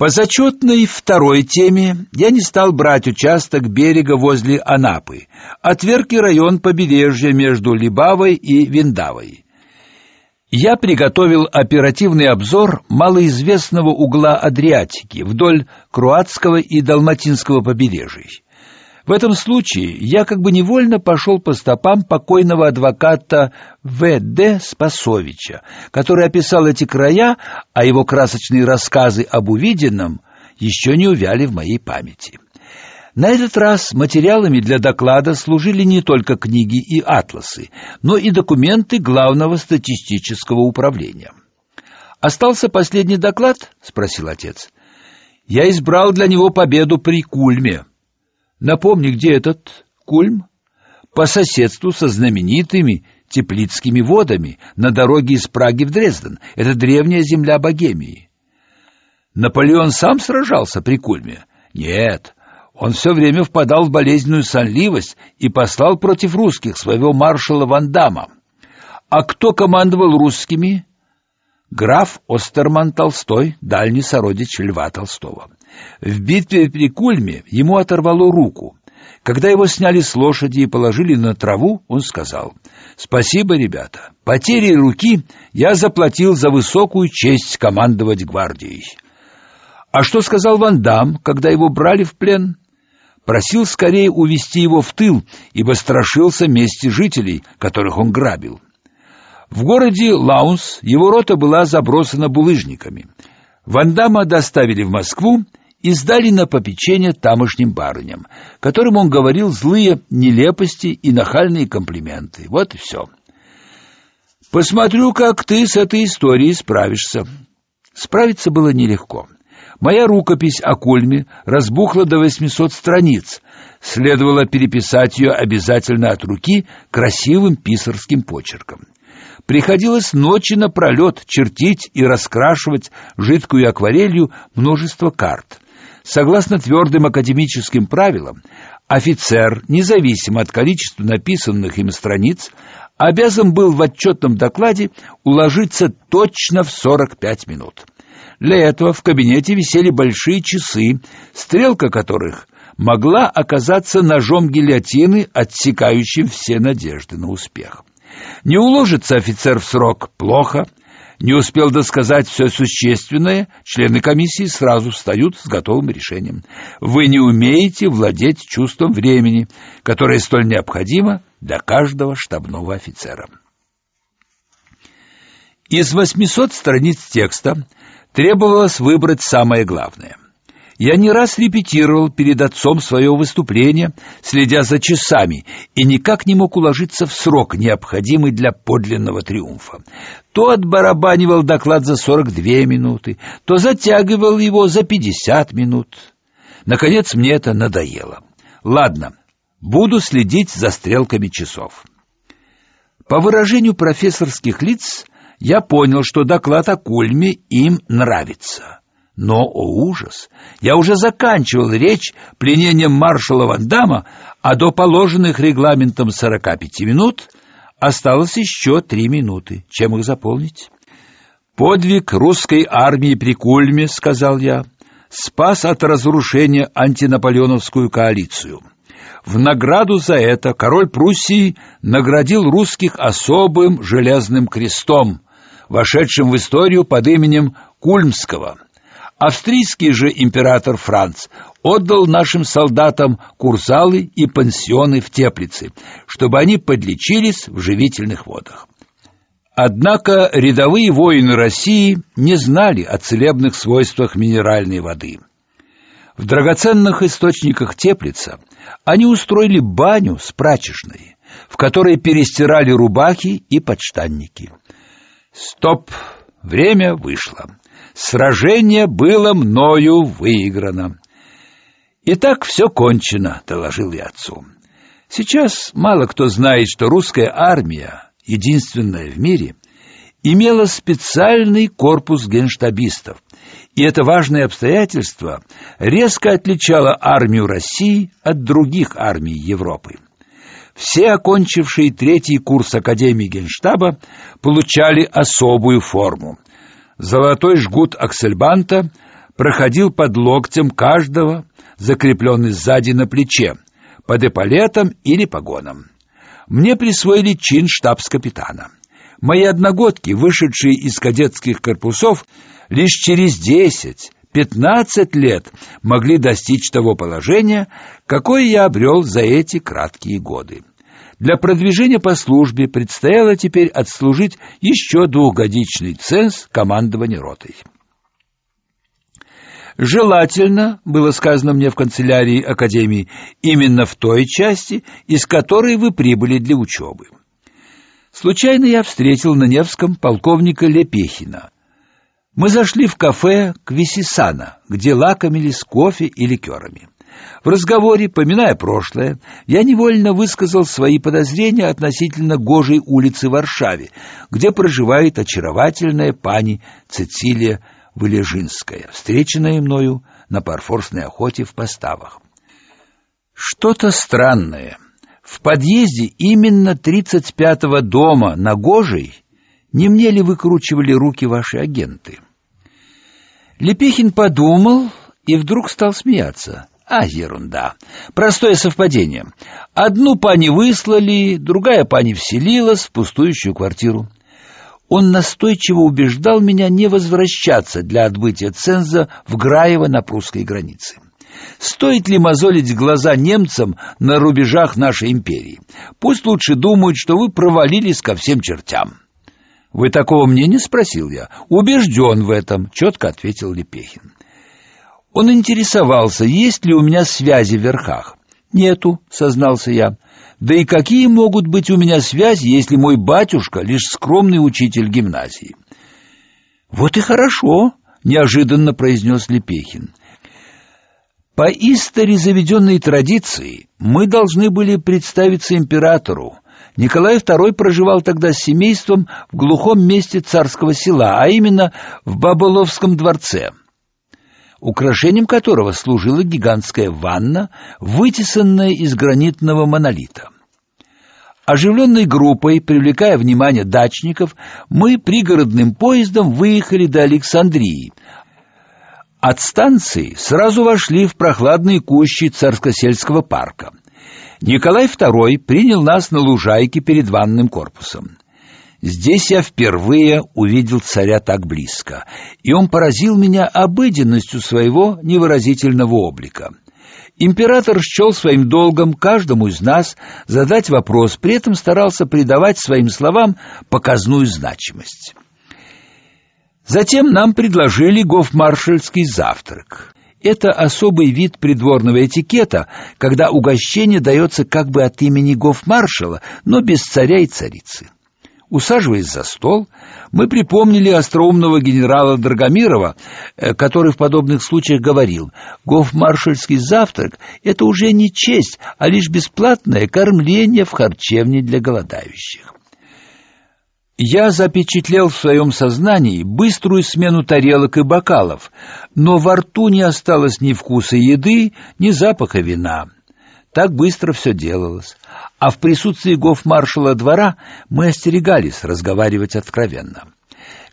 По зачетной второй теме я не стал брать участок берега возле Анапы, отверг и район побережья между Либавой и Виндавой. Я приготовил оперативный обзор малоизвестного угла Адриатики вдоль круатского и далматинского побережий. В этом случае я как бы невольно пошел по стопам покойного адвоката В.Д. Спасовича, который описал эти края, а его красочные рассказы об увиденном еще не увяли в моей памяти. На этот раз материалами для доклада служили не только книги и атласы, но и документы Главного статистического управления. Остался последний доклад, спросил отец. Я избрал для него победу при Кульме. Напомни, где этот Кульм? По соседству со знаменитыми Теплицкими водами на дороге из Праги в Дрезден. Это древняя земля Богемии. Наполеон сам сражался при Кульме? Нет, он все время впадал в болезненную сонливость и послал против русских своего маршала Вандама. А кто командовал русскими? Граф Остерман Толстой, дальний сородич Льва Толстого. В битве при Кульме ему оторвало руку. Когда его сняли с лошади и положили на траву, он сказал: "Спасибо, ребята. Потерей руки я заплатил за высокую честь командовать гвардией". А что сказал Ван Дам, когда его брали в плен? Просил скорее увести его в тыл, ибо страшился мести жителей, которых он грабил. В городе Лаунс его рота была забросана булыжниками. Вандама доставили в Москву и сдали на попечение тамошним барыням, которым он говорил злые нелепости и нахальные комплименты. Вот и все. Посмотрю, как ты с этой историей справишься. Справиться было нелегко. Моя рукопись о Кульме разбухла до 800 страниц. Следовало переписать ее обязательно от руки красивым писарским почерком. Приходилось ночи напролет чертить и раскрашивать жидкую акварелью множество карт. Согласно твердым академическим правилам, офицер, независимо от количества написанных им страниц, обязан был в отчетном докладе уложиться точно в 45 минут. Для этого в кабинете висели большие часы, стрелка которых могла оказаться ножом гильотины, отсекающим все надежды на успех. Не уложится офицер в срок плохо, не успел досказать все существенное, члены комиссии сразу встают с готовым решением. Вы не умеете владеть чувством времени, которое столь необходимо для каждого штабного офицера. Из 800 страниц текста требовалось выбрать самое главное. Я не раз репетировал перед отцом свое выступление, следя за часами, и никак не мог уложиться в срок, необходимый для подлинного триумфа. То отбарабанивал доклад за 42 минуты, то затягивал его за 50 минут. Наконец мне это надоело. Ладно, буду следить за стрелками часов. По выражению профессорских лиц я понял, что доклад о Кульме им нравится. Но, о ужас, я уже заканчивал речь пленением маршала Вандама, а до положенных регламентом 45 минут осталось еще три минуты. Чем их заполнить? Подвиг русской армии при Кульме, сказал я, спас от разрушения антинаполеоновскую коалицию. В награду за это король Пруссии наградил русских особым железным крестом, вошедшим в историю под именем Кульмского. Австрийский же император Франц отдал нашим солдатам курзалы и пансионы в Теплице, чтобы они подлечились в живительных водах. Однако рядовые воины России не знали о целебных свойствах минеральной воды. В драгоценных источниках Теплица они устроили баню с прачечной, в которой перестирали рубахи и подштанники. Стоп, время вышло. Сражение было мною выиграно. И так все кончено, доложил я отцу. Сейчас мало кто знает, что русская армия, единственная в мире, имела специальный корпус генштабистов. И это важное обстоятельство резко отличало армию России от других армий Европы. Все окончившие третий курс Академии Генштаба получали особую форму – золотой жгут аксельбанта, проходил под локтем каждого, закрепленный сзади на плече, под эполетом или погоном. Мне присвоили чин штабс-капитана. Мои одногодки, вышедшие из кадетских корпусов, лишь через десять, пятнадцать лет могли достичь того положения, какое я обрел за эти краткие годы. Для продвижения по службе предстояло теперь отслужить еще двухгодичный ценз командования ротой. Желательно, было сказано мне в канцелярии Академии, именно в той части, из которой вы прибыли для учебы. Случайно я встретил на Невском полковника Лепехина. Мы зашли в кафе Квисисана, где лакомились кофе и ликерами. В разговоре, поминая прошлое, я невольно высказал свои подозрения относительно Гожей улицы в Варшаве, где проживает очаровательная пани Цицилия Вылежинская, встреченная мною на парфорсной охоте в Поставах. Что-то странное. В подъезде именно 35-го дома на Гожей не мне ли выкручивали руки ваши агенты? Лепехин подумал и вдруг стал смеяться. А, ерунда. Простое совпадение. Одну пани выслали, другая пани вселилась в пустующую квартиру. Он настойчиво убеждал меня не возвращаться для отбытия ценза в Граево на прусской границе. Стоит ли мозолить глаза немцам на рубежах нашей империи? Пусть лучше думают, что вы провалились ко всем чертям. Вы такого мнения, спросил я. Убежден в этом, четко ответил Лепехин. Он интересовался, есть ли у меня связи в верхах. Нету, сознался я. Да и какие могут быть у меня связи, если мой батюшка лишь скромный учитель гимназии? Вот и хорошо, неожиданно произнес Лепехин. По истори заведенной традиции мы должны были представиться императору. Николай II проживал тогда с семейством в глухом месте царского села, а именно в Баболовском дворце украшением которого служила гигантская ванна, вытесанная из гранитного монолита. Оживленной группой, привлекая внимание дачников, мы пригородным поездом выехали до Александрии. От станции сразу вошли в прохладные кущи Царско-сельского парка. Николай II принял нас на лужайке перед ванным корпусом. Здесь я впервые увидел царя так близко, и он поразил меня обыденностью своего невыразительного облика. Император счел своим долгом каждому из нас задать вопрос, при этом старался придавать своим словам показную значимость. Затем нам предложили гофмаршальский завтрак. Это особый вид придворного этикета, когда угощение дается как бы от имени гофмаршала, но без царя и царицы. Усаживаясь за стол, мы припомнили остроумного генерала Драгомирова, э, который в подобных случаях говорил: "Гофмаршальский завтрак это уже не честь, а лишь бесплатное кормление в харчевне для голодающих". Я запечатлел в своем сознании быструю смену тарелок и бокалов, но во рту не осталось ни вкуса еды, ни запаха вина. Так быстро все делалось. А в присутствии гофмаршала двора мы остерегались разговаривать откровенно.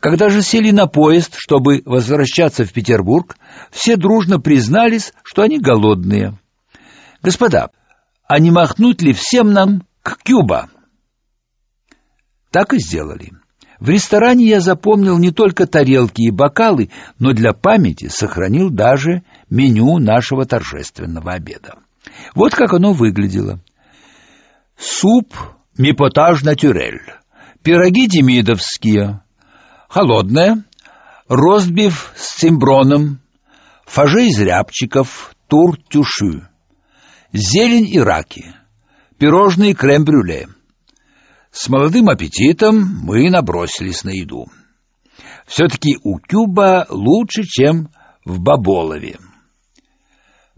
Когда же сели на поезд, чтобы возвращаться в Петербург, все дружно признались, что они голодные. Господа, а не махнуть ли всем нам к Кюба? Так и сделали. В ресторане я запомнил не только тарелки и бокалы, но для памяти сохранил даже меню нашего торжественного обеда. Вот как оно выглядело. Суп мипотаж натюрель, пироги демидовские, холодное, ростбиф с цимброном, фаже из рябчиков, тур-тюши, зелень и раки, пирожные крем-брюле. С молодым аппетитом мы набросились на еду. Все-таки у Кюба лучше, чем в Баболове.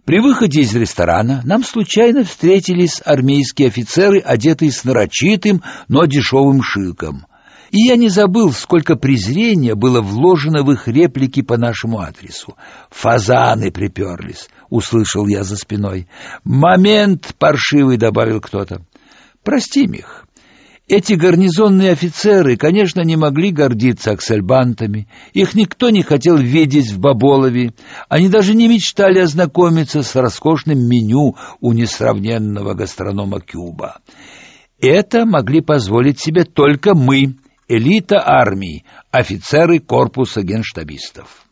При выходе из ресторана нам случайно встретились армейские офицеры, одетые с нарочитым, но дешевым шиком. И я не забыл, сколько презрения было вложено в их реплики по нашему адресу. «Фазаны приперлись», — услышал я за спиной. «Момент паршивый», — добавил кто-то. «Прости, Мих, Эти гарнизонные офицеры, конечно, не могли гордиться аксельбантами. Их никто не хотел видеть в Баболове. Они даже не мечтали ознакомиться с роскошным меню у несравненного гастронома Кюба. Это могли позволить себе только мы, элита армии, офицеры корпуса генштабистов.